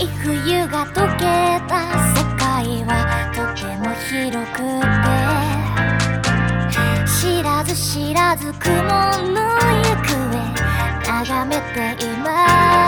い冬が溶けた世界はとても広くて知らず知らず雲の行方眺めています。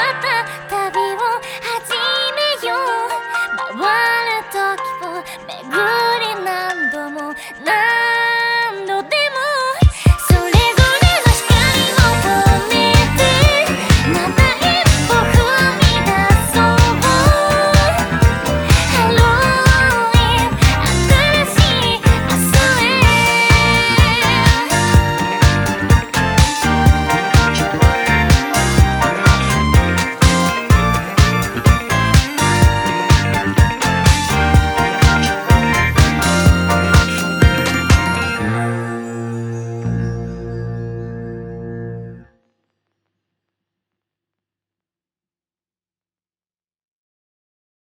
mata